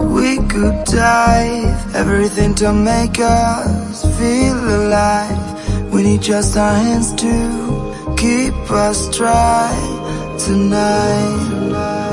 we could dive. Everything to make us feel alive. We need just our hands to keep us dry tonight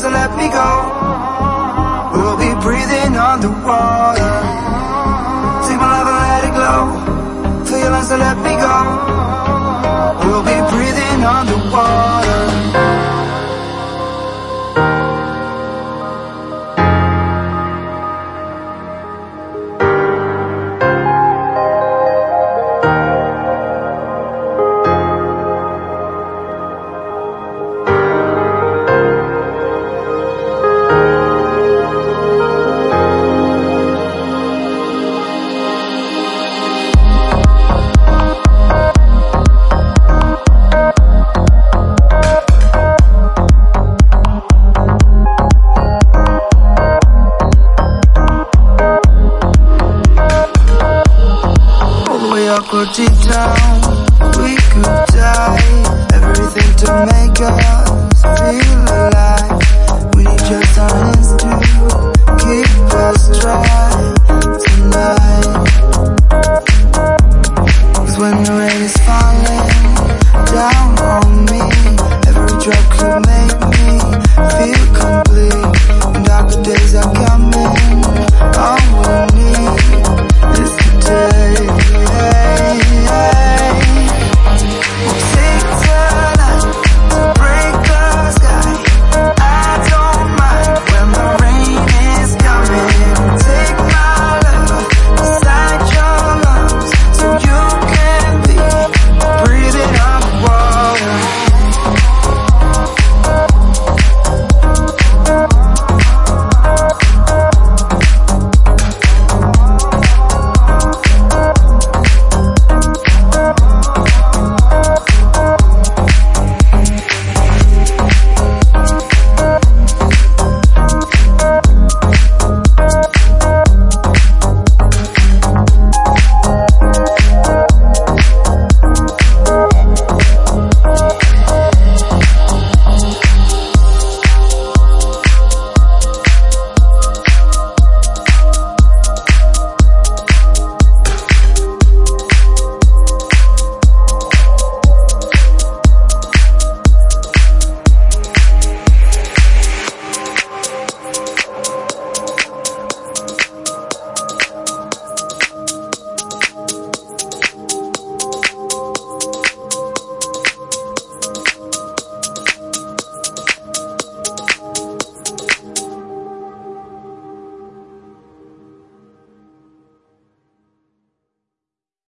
so let me go. We'll be breathing underwater Take my love and let it glow. Feel your lungs so let me go. We'll be breathing underwater But deep down, we could die. Everything to make us feel alive. We need your silence to keep us dry tonight.